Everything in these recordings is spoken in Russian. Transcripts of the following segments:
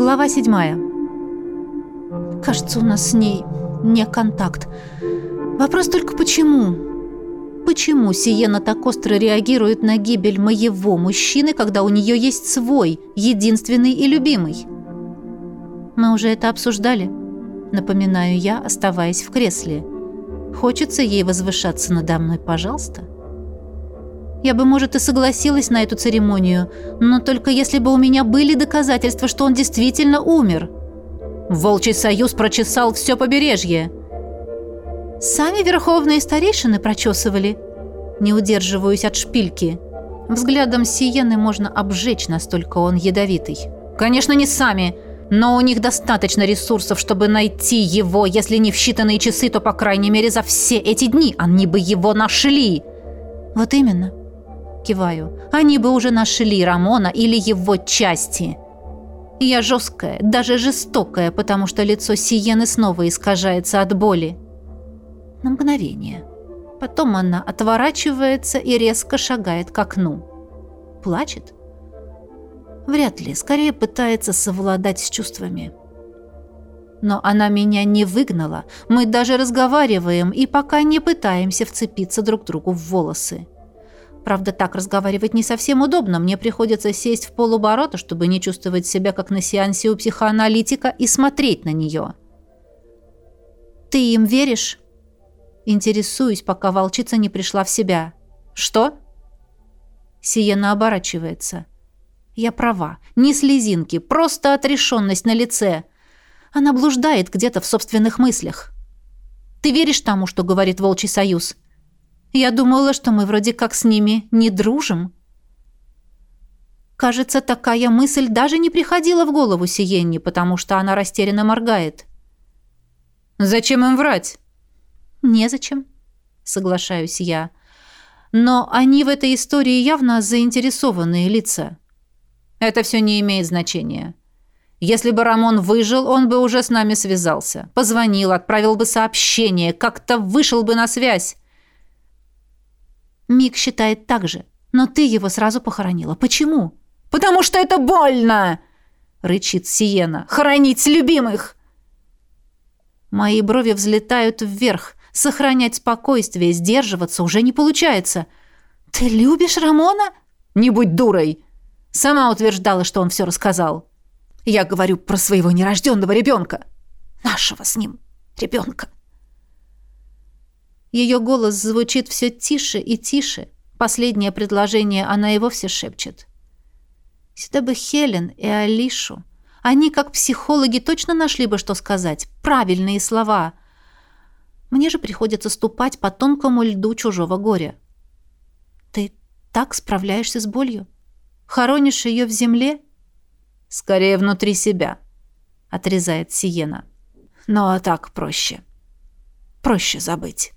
Глава седьмая. Кажется, у нас с ней не контакт. Вопрос только почему? Почему Сиена так остро реагирует на гибель моего мужчины, когда у нее есть свой, единственный и любимый? Мы уже это обсуждали. Напоминаю я, оставаясь в кресле. Хочется ей возвышаться надо мной, пожалуйста. Я бы, может, и согласилась на эту церемонию, но только если бы у меня были доказательства, что он действительно умер. Волчий союз прочесал все побережье. Сами верховные старейшины прочесывали. Не удерживаюсь от шпильки. Взглядом Сиены можно обжечь, настолько он ядовитый. Конечно, не сами, но у них достаточно ресурсов, чтобы найти его, если не в считанные часы, то, по крайней мере, за все эти дни они бы его нашли. Вот именно. Киваю. Они бы уже нашли Рамона или его части. Я жесткая, даже жестокая, потому что лицо Сиены снова искажается от боли. На мгновение. Потом она отворачивается и резко шагает к окну. Плачет? Вряд ли, скорее пытается совладать с чувствами. Но она меня не выгнала. Мы даже разговариваем и пока не пытаемся вцепиться друг другу в волосы. Правда, так разговаривать не совсем удобно. Мне приходится сесть в полуборота, чтобы не чувствовать себя как на сеансе у психоаналитика и смотреть на нее. «Ты им веришь?» Интересуюсь, пока волчица не пришла в себя. «Что?» Сиена оборачивается. «Я права. Не слезинки, просто отрешенность на лице. Она блуждает где-то в собственных мыслях. Ты веришь тому, что говорит Волчий Союз?» Я думала, что мы вроде как с ними не дружим. Кажется, такая мысль даже не приходила в голову Сиенне, потому что она растерянно моргает. «Зачем им врать?» «Незачем», — соглашаюсь я. «Но они в этой истории явно заинтересованные лица». «Это все не имеет значения. Если бы Рамон выжил, он бы уже с нами связался. Позвонил, отправил бы сообщение, как-то вышел бы на связь. Мик считает так же. Но ты его сразу похоронила. Почему? Потому что это больно, рычит Сиена. Хоронить любимых. Мои брови взлетают вверх. Сохранять спокойствие, сдерживаться уже не получается. Ты любишь Рамона? Не будь дурой. Сама утверждала, что он все рассказал. Я говорю про своего нерожденного ребенка. Нашего с ним ребенка. Ее голос звучит все тише и тише. Последнее предложение она и вовсе шепчет. Сюда бы Хелен и Алишу. Они, как психологи, точно нашли бы, что сказать. Правильные слова. Мне же приходится ступать по тонкому льду чужого горя. Ты так справляешься с болью? Хоронишь ее в земле? Скорее внутри себя, отрезает Сиена. Но так проще. Проще забыть.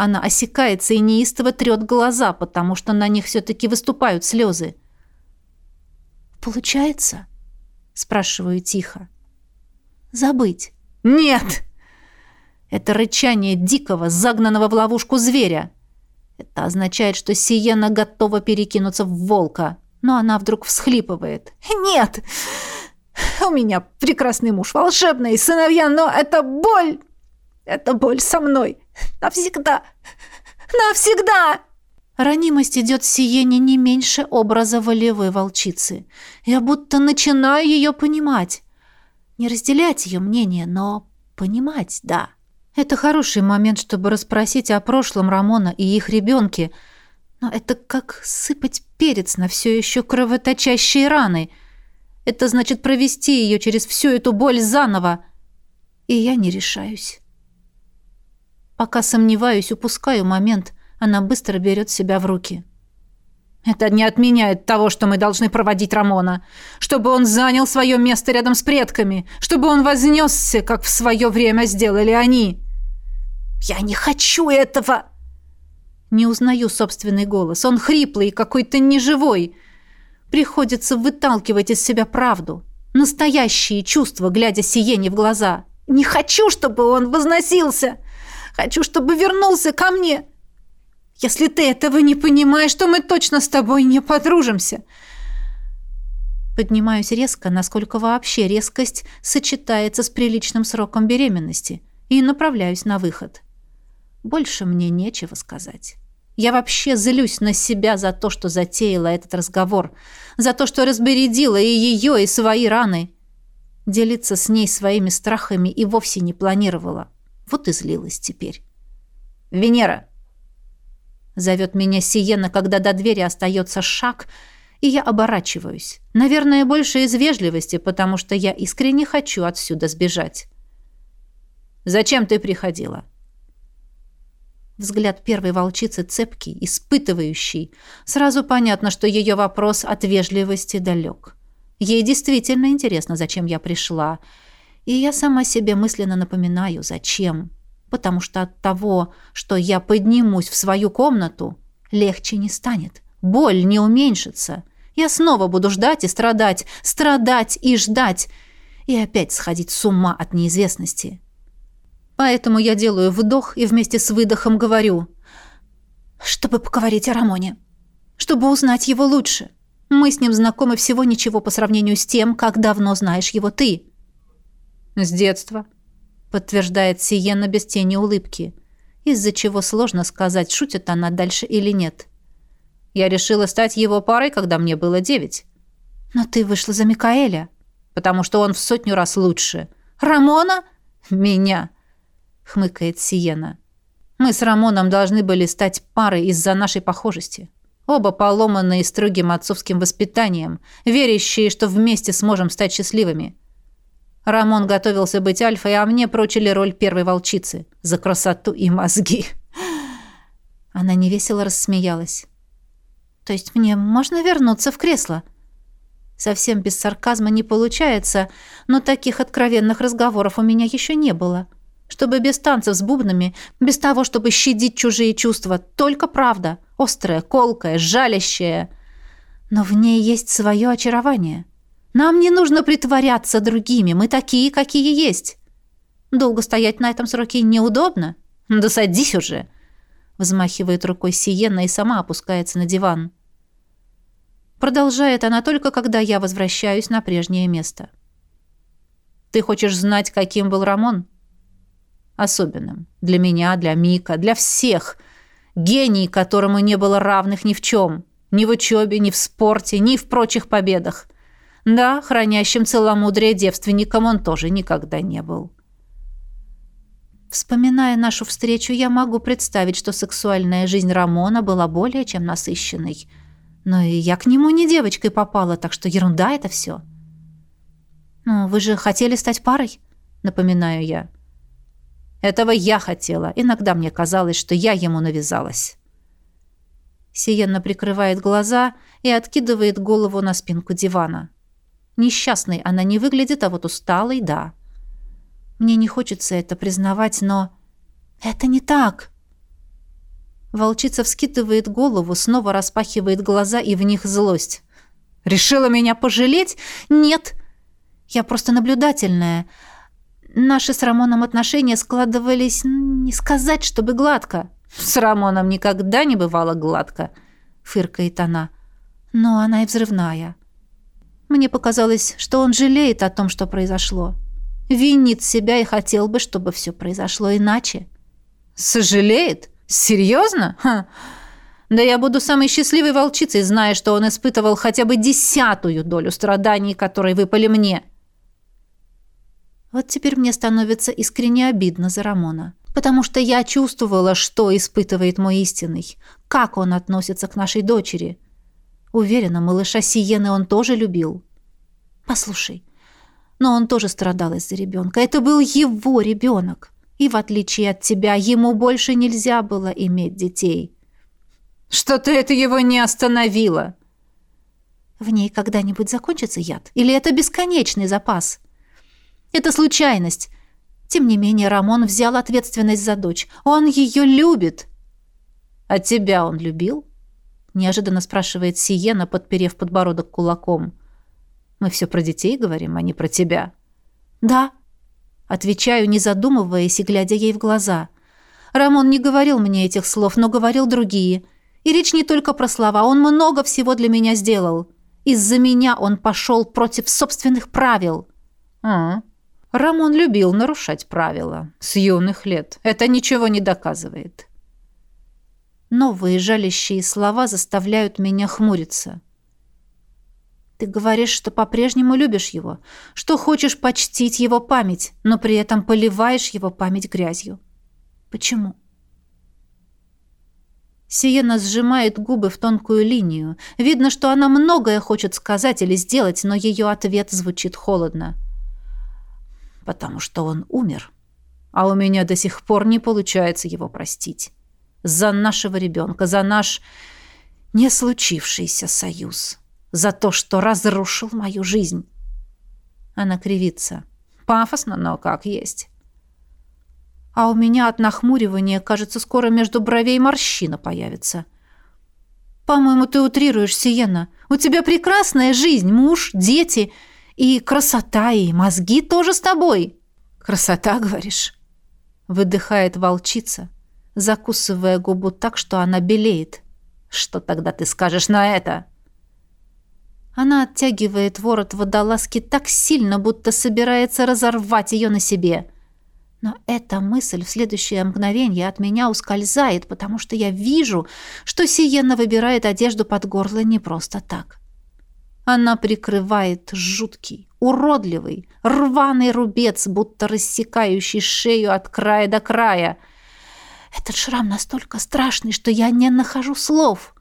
Она осекается и неистово трет глаза, потому что на них все-таки выступают слезы. «Получается?» — спрашиваю тихо. «Забыть?» «Нет!» Это рычание дикого, загнанного в ловушку зверя. Это означает, что Сиена готова перекинуться в волка. Но она вдруг всхлипывает. «Нет! У меня прекрасный муж, волшебный, сыновья, но это боль! Это боль со мной! Навсегда! Навсегда!» Ранимость идет сиене не меньше образа волевой волчицы. Я будто начинаю ее понимать. Не разделять ее мнение, но понимать, да. Это хороший момент, чтобы расспросить о прошлом Рамона и их ребенке. Но это как сыпать перец на все еще кровоточащие раны. Это значит провести ее через всю эту боль заново. И я не решаюсь. Пока сомневаюсь, упускаю момент. Она быстро берет себя в руки. Это не отменяет того, что мы должны проводить Рамона. Чтобы он занял свое место рядом с предками. Чтобы он вознесся, как в свое время сделали они. Я не хочу этого! Не узнаю собственный голос. Он хриплый, какой-то неживой. Приходится выталкивать из себя правду. Настоящие чувства, глядя Сиене в глаза. Не хочу, чтобы он возносился. Хочу, чтобы вернулся ко мне. Если ты этого не понимаешь, то мы точно с тобой не подружимся. Поднимаюсь резко, насколько вообще резкость сочетается с приличным сроком беременности, и направляюсь на выход. Больше мне нечего сказать. Я вообще злюсь на себя за то, что затеяла этот разговор, за то, что разбередила и ее, и свои раны. Делиться с ней своими страхами и вовсе не планировала. Вот и злилась теперь. «Венера!» Зовет меня Сиена, когда до двери остается шаг — и я оборачиваюсь. Наверное, больше из вежливости, потому что я искренне хочу отсюда сбежать. «Зачем ты приходила?» Взгляд первой волчицы цепкий, испытывающий. Сразу понятно, что ее вопрос от вежливости далек. Ей действительно интересно, зачем я пришла. И я сама себе мысленно напоминаю, зачем. Потому что от того, что я поднимусь в свою комнату, легче не станет. Боль не уменьшится. Я снова буду ждать и страдать, страдать и ждать, и опять сходить с ума от неизвестности. Поэтому я делаю вдох и вместе с выдохом говорю, чтобы поговорить о Рамоне, чтобы узнать его лучше. Мы с ним знакомы всего ничего по сравнению с тем, как давно знаешь его ты. С детства, подтверждает Сиена без тени улыбки, из-за чего сложно сказать, шутит она дальше или нет. Я решила стать его парой, когда мне было девять. Но ты вышла за Микаэля. Потому что он в сотню раз лучше. Рамона? Меня, хмыкает Сиена. Мы с Рамоном должны были стать парой из-за нашей похожести. Оба поломанные строгим отцовским воспитанием, верящие, что вместе сможем стать счастливыми. Рамон готовился быть альфой, а мне прочили роль первой волчицы за красоту и мозги. Она невесело рассмеялась. То есть мне можно вернуться в кресло? Совсем без сарказма не получается, но таких откровенных разговоров у меня еще не было. Чтобы без танцев с бубнами, без того, чтобы щадить чужие чувства, только правда, острая, колкая, жалящая. Но в ней есть свое очарование. Нам не нужно притворяться другими, мы такие, какие есть. Долго стоять на этом сроке неудобно. Да садись уже. Взмахивает рукой Сиена и сама опускается на диван. Продолжает она только, когда я возвращаюсь на прежнее место. Ты хочешь знать, каким был Рамон? Особенным. Для меня, для Мика, для всех. Гений, которому не было равных ни в чем. Ни в учебе, ни в спорте, ни в прочих победах. Да, хранящим целомудрие девственником он тоже никогда не был. Вспоминая нашу встречу, я могу представить, что сексуальная жизнь Рамона была более чем насыщенной – но и я к нему не девочкой попала, так что ерунда это все. «Ну, вы же хотели стать парой?» — напоминаю я. «Этого я хотела. Иногда мне казалось, что я ему навязалась». Сиенна прикрывает глаза и откидывает голову на спинку дивана. Несчастной она не выглядит, а вот усталой — да. Мне не хочется это признавать, но... Это не так. Волчица вскидывает голову, снова распахивает глаза, и в них злость. «Решила меня пожалеть? Нет. Я просто наблюдательная. Наши с Рамоном отношения складывались, не сказать, чтобы гладко. С Рамоном никогда не бывало гладко», — фыркает она. «Но она и взрывная. Мне показалось, что он жалеет о том, что произошло. Винит себя и хотел бы, чтобы все произошло иначе». «Сожалеет?» Серьезно? Ха. Да я буду самой счастливой волчицей, зная, что он испытывал хотя бы десятую долю страданий, которые выпали мне. Вот теперь мне становится искренне обидно за Рамона. Потому что я чувствовала, что испытывает мой истинный. Как он относится к нашей дочери. Уверена, малыша Сиены он тоже любил. Послушай, но он тоже страдал из-за ребенка. Это был его ребенок и, в отличие от тебя, ему больше нельзя было иметь детей. Что-то это его не остановило. В ней когда-нибудь закончится яд? Или это бесконечный запас? Это случайность. Тем не менее, Рамон взял ответственность за дочь. Он ее любит. А тебя он любил? Неожиданно спрашивает Сиена, подперев подбородок кулаком. Мы все про детей говорим, а не про тебя. Да, Отвечаю, не задумываясь и глядя ей в глаза. Рамон не говорил мне этих слов, но говорил другие. И речь не только про слова, он много всего для меня сделал. Из-за меня он пошел против собственных правил. А, Рамон любил нарушать правила. С юных лет. Это ничего не доказывает. Новые жалящие слова заставляют меня хмуриться. Ты говоришь, что по-прежнему любишь его, что хочешь почтить его память, но при этом поливаешь его память грязью. Почему? Сиена сжимает губы в тонкую линию. Видно, что она многое хочет сказать или сделать, но ее ответ звучит холодно. «Потому что он умер, а у меня до сих пор не получается его простить. За нашего ребенка, за наш не случившийся союз, за то, что разрушил мою жизнь». Она кривится. Пафосно, но как есть а у меня от нахмуривания, кажется, скоро между бровей морщина появится. По-моему, ты утрируешь, Сиена. У тебя прекрасная жизнь, муж, дети и красота, и мозги тоже с тобой. Красота, говоришь? Выдыхает волчица, закусывая губу так, что она белеет. Что тогда ты скажешь на это? Она оттягивает ворот водолазки так сильно, будто собирается разорвать ее на себе. — но эта мысль в следующее мгновение от меня ускользает, потому что я вижу, что Сиена выбирает одежду под горло не просто так. Она прикрывает жуткий, уродливый, рваный рубец, будто рассекающий шею от края до края. Этот шрам настолько страшный, что я не нахожу слов.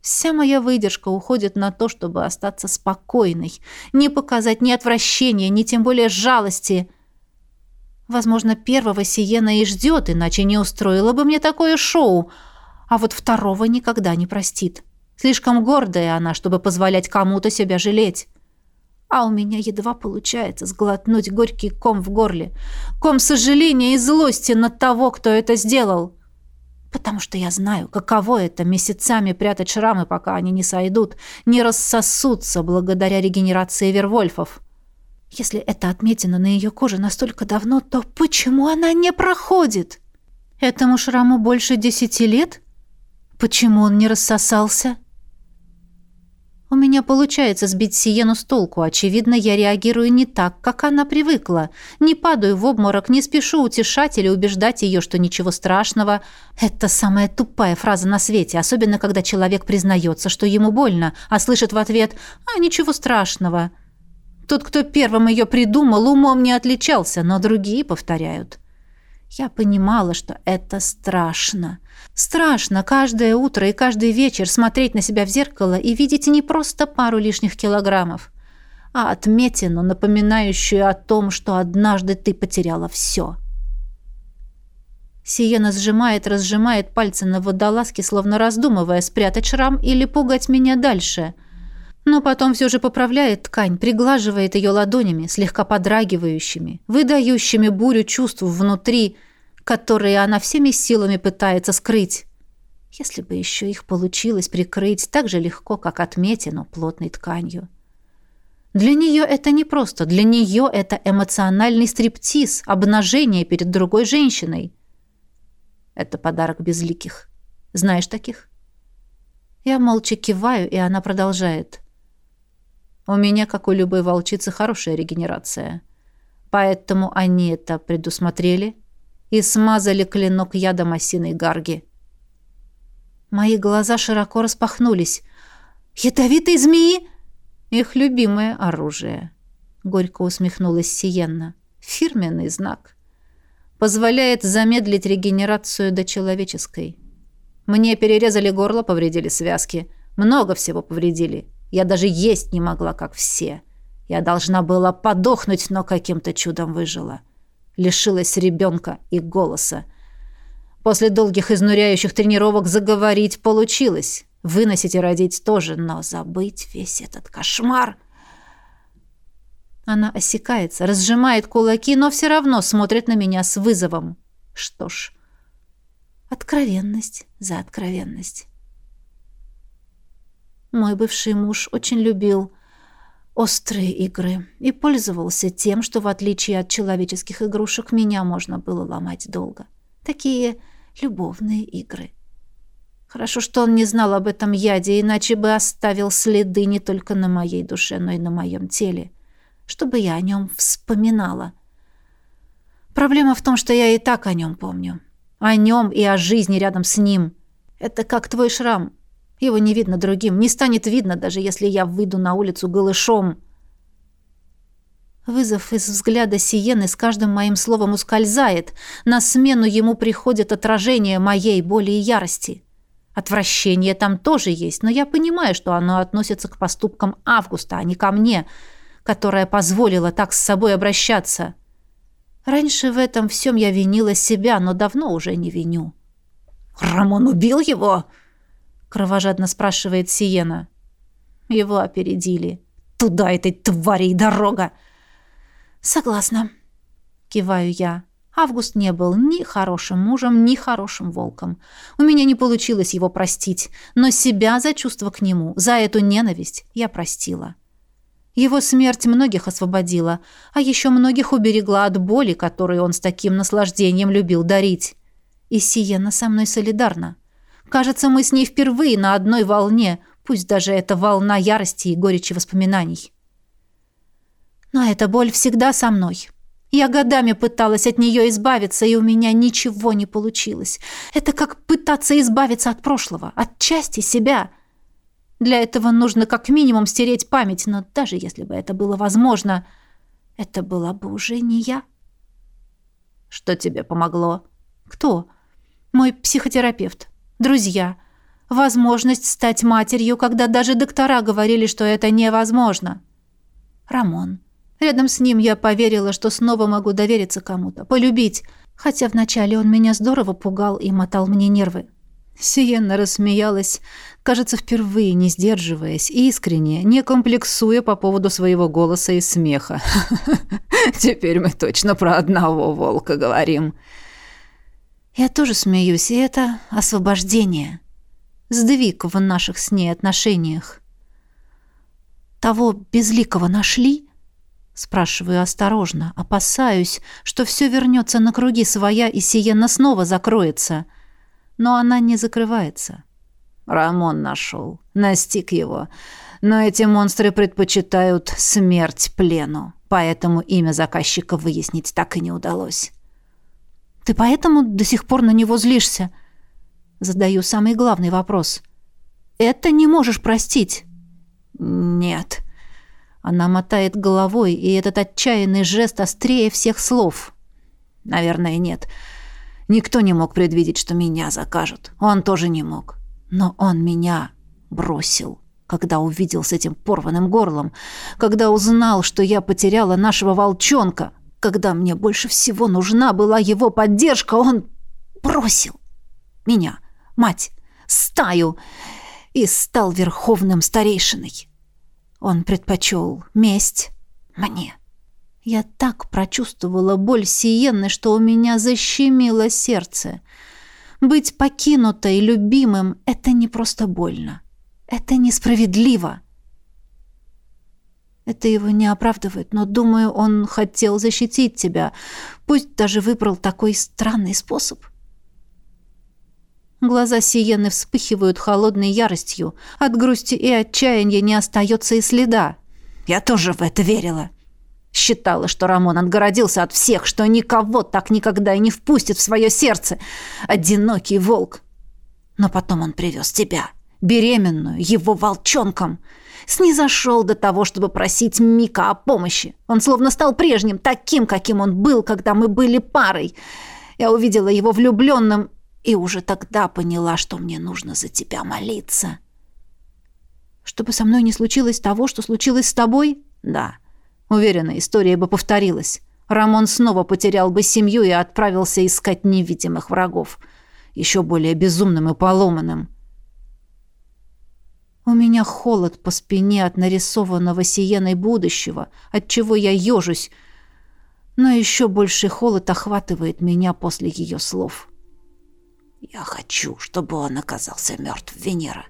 Вся моя выдержка уходит на то, чтобы остаться спокойной, не показать ни отвращения, ни тем более жалости — Возможно, первого Сиена и ждет, иначе не устроила бы мне такое шоу. А вот второго никогда не простит. Слишком гордая она, чтобы позволять кому-то себя жалеть. А у меня едва получается сглотнуть горький ком в горле. Ком сожаления и злости над того, кто это сделал. Потому что я знаю, каково это месяцами прятать шрамы, пока они не сойдут, не рассосутся благодаря регенерации вервольфов. Если это отметина на ее коже настолько давно, то почему она не проходит? Этому шраму больше десяти лет? Почему он не рассосался? У меня получается сбить Сиену с толку. Очевидно, я реагирую не так, как она привыкла. Не падаю в обморок, не спешу утешать или убеждать ее, что ничего страшного. Это самая тупая фраза на свете, особенно когда человек признается, что ему больно, а слышит в ответ «А, ничего страшного». Тот, кто первым ее придумал, умом не отличался, но другие повторяют. Я понимала, что это страшно. Страшно каждое утро и каждый вечер смотреть на себя в зеркало и видеть не просто пару лишних килограммов, а отметину, напоминающую о том, что однажды ты потеряла все. Сиена сжимает, разжимает пальцы на водолазке, словно раздумывая, спрятать шрам или пугать меня дальше — но потом все же поправляет ткань, приглаживает ее ладонями, слегка подрагивающими, выдающими бурю чувств внутри, которые она всеми силами пытается скрыть. Если бы еще их получилось прикрыть так же легко, как отметину плотной тканью. Для нее это не просто, для нее это эмоциональный стриптиз, обнажение перед другой женщиной. Это подарок безликих. Знаешь таких? Я молча киваю, и она продолжает. У меня, как у любой волчицы, хорошая регенерация. Поэтому они это предусмотрели и смазали клинок ядом осиной гарги. Мои глаза широко распахнулись. «Ядовитые змеи?» «Их любимое оружие», — горько усмехнулась Сиенна. «Фирменный знак. Позволяет замедлить регенерацию до человеческой. Мне перерезали горло, повредили связки. Много всего повредили. Я даже есть не могла, как все. Я должна была подохнуть, но каким-то чудом выжила. Лишилась ребенка и голоса. После долгих изнуряющих тренировок заговорить получилось. Выносить и родить тоже, но забыть весь этот кошмар... Она осекается, разжимает кулаки, но все равно смотрит на меня с вызовом. Что ж, откровенность за откровенность. Мой бывший муж очень любил острые игры и пользовался тем, что в отличие от человеческих игрушек меня можно было ломать долго. Такие любовные игры. Хорошо, что он не знал об этом яде, иначе бы оставил следы не только на моей душе, но и на моем теле, чтобы я о нем вспоминала. Проблема в том, что я и так о нем помню. О нем и о жизни рядом с ним. Это как твой шрам. Его не видно другим, не станет видно, даже если я выйду на улицу голышом. Вызов из взгляда Сиены с каждым моим словом ускользает. На смену ему приходит отражение моей боли и ярости. Отвращение там тоже есть, но я понимаю, что оно относится к поступкам Августа, а не ко мне, которая позволила так с собой обращаться. Раньше в этом всем я винила себя, но давно уже не виню. «Рамон убил его?» — кровожадно спрашивает Сиена. Его опередили. «Туда этой твари и дорога!» «Согласна», — киваю я. Август не был ни хорошим мужем, ни хорошим волком. У меня не получилось его простить, но себя за чувство к нему, за эту ненависть я простила. Его смерть многих освободила, а еще многих уберегла от боли, которую он с таким наслаждением любил дарить. И Сиена со мной солидарна. Кажется, мы с ней впервые на одной волне, пусть даже это волна ярости и горечи воспоминаний. Но эта боль всегда со мной. Я годами пыталась от нее избавиться, и у меня ничего не получилось. Это как пытаться избавиться от прошлого, от части себя. Для этого нужно как минимум стереть память, но даже если бы это было возможно, это была бы уже не я. Что тебе помогло? Кто? Мой психотерапевт. Друзья. Возможность стать матерью, когда даже доктора говорили, что это невозможно. Рамон. Рядом с ним я поверила, что снова могу довериться кому-то, полюбить, хотя вначале он меня здорово пугал и мотал мне нервы. Сиенна рассмеялась, кажется, впервые не сдерживаясь, искренне, не комплексуя по поводу своего голоса и смеха. «Теперь мы точно про одного волка говорим». Я тоже смеюсь, и это освобождение. Сдвиг в наших с ней отношениях. Того безликого нашли? Спрашиваю осторожно, опасаюсь, что все вернется на круги своя, и Сиена снова закроется. Но она не закрывается. Рамон нашел, настиг его. Но эти монстры предпочитают смерть плену, поэтому имя заказчика выяснить так и не удалось. «Ты поэтому до сих пор на него злишься?» Задаю самый главный вопрос. «Это не можешь простить?» «Нет», она мотает головой, и этот отчаянный жест острее всех слов. Наверное, нет. Никто не мог предвидеть, что меня закажут. Он тоже не мог. Но он меня бросил, когда увидел с этим порванным горлом, когда узнал, что я потеряла нашего волчонка, когда мне больше всего нужна была его поддержка, он бросил меня, мать, стаю и стал верховным старейшиной. Он предпочел месть мне. Я так прочувствовала боль Сиенны, что у меня защемило сердце. Быть покинутой любимым — это не просто больно. Это несправедливо. Это его не оправдывает, но, думаю, он хотел защитить тебя, пусть даже выбрал такой странный способ. Глаза Сиены вспыхивают холодной яростью. От грусти и отчаяния не остается и следа. Я тоже в это верила. Считала, что Рамон отгородился от всех, что никого так никогда и не впустит в свое сердце. Одинокий волк. Но потом он привез тебя, беременную, его волчонком. Снизошел до того, чтобы просить Мика о помощи. Он словно стал прежним, таким, каким он был, когда мы были парой. Я увидела его влюбленным и уже тогда поняла, что мне нужно за тебя молиться. Чтобы со мной не случилось того, что случилось с тобой? Да. Уверена, история бы повторилась. Рамон снова потерял бы семью и отправился искать невидимых врагов, еще более безумным и поломанным. Меня холод по спине от нарисованного сиеной будущего, от чего я ежусь, но еще больший холод охватывает меня после ее слов. Я хочу, чтобы он оказался мертв, Венера.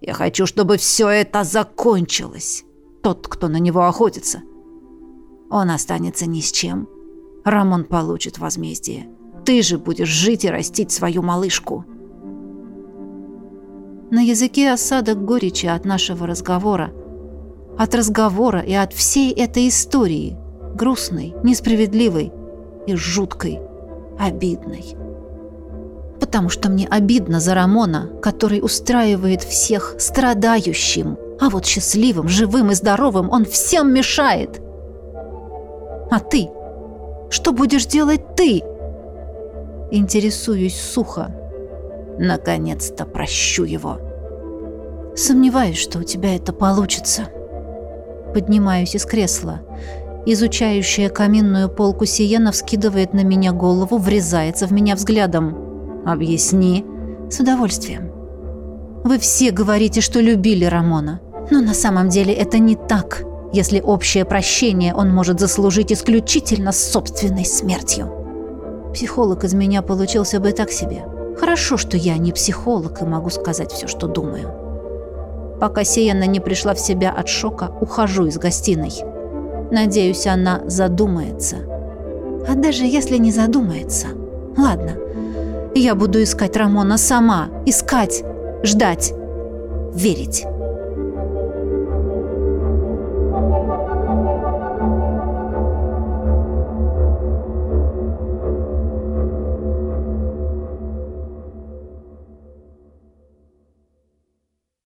Я хочу, чтобы все это закончилось. Тот, кто на него охотится. Он останется ни с чем. Рамон получит возмездие. Ты же будешь жить и растить свою малышку. На языке осадок горечи от нашего разговора. От разговора и от всей этой истории. Грустной, несправедливой и жуткой, обидной. Потому что мне обидно за Рамона, который устраивает всех страдающим, а вот счастливым, живым и здоровым он всем мешает. А ты? Что будешь делать ты? Интересуюсь сухо. Наконец-то прощу его. Сомневаюсь, что у тебя это получится. Поднимаюсь из кресла. Изучающая каминную полку Сиена вскидывает на меня голову, врезается в меня взглядом. «Объясни». «С удовольствием». «Вы все говорите, что любили Рамона. Но на самом деле это не так, если общее прощение он может заслужить исключительно собственной смертью». Психолог из меня получился бы так себе. Хорошо, что я не психолог и могу сказать все, что думаю. Пока Сиенна не пришла в себя от шока, ухожу из гостиной. Надеюсь, она задумается. А даже если не задумается... Ладно, я буду искать Рамона сама. Искать, ждать, верить.